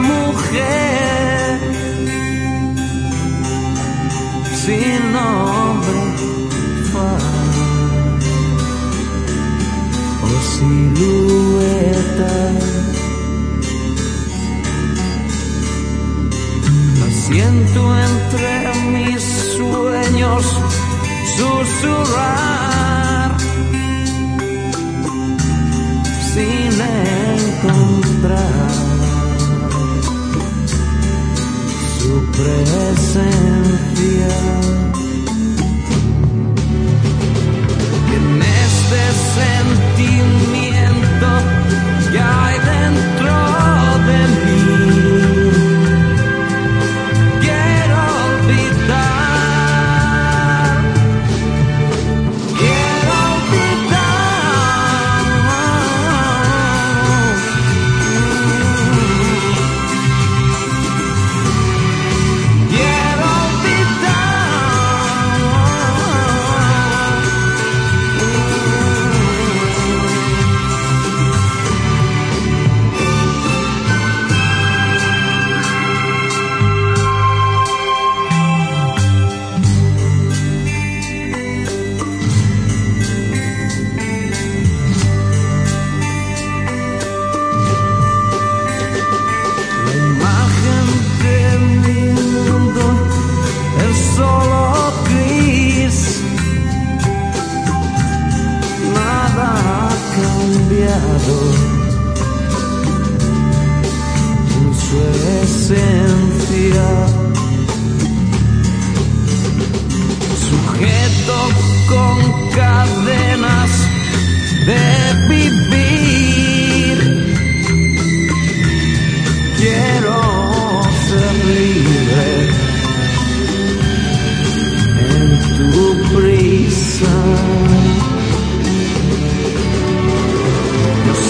mujer sin nombre o silueta. La siento entre mis sueños susurrar sin encontrar presencia. Sujeto con cadenas de vivir. Quiero ser libre en tu prisa.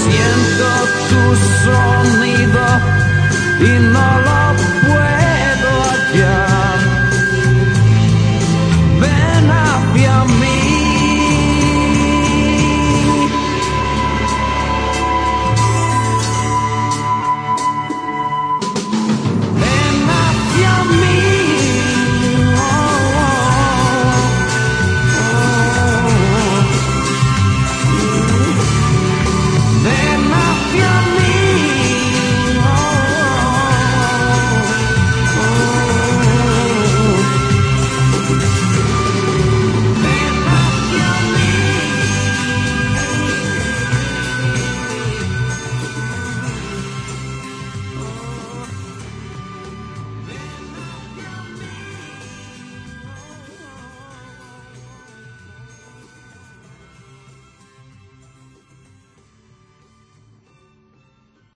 Siento tu sonido y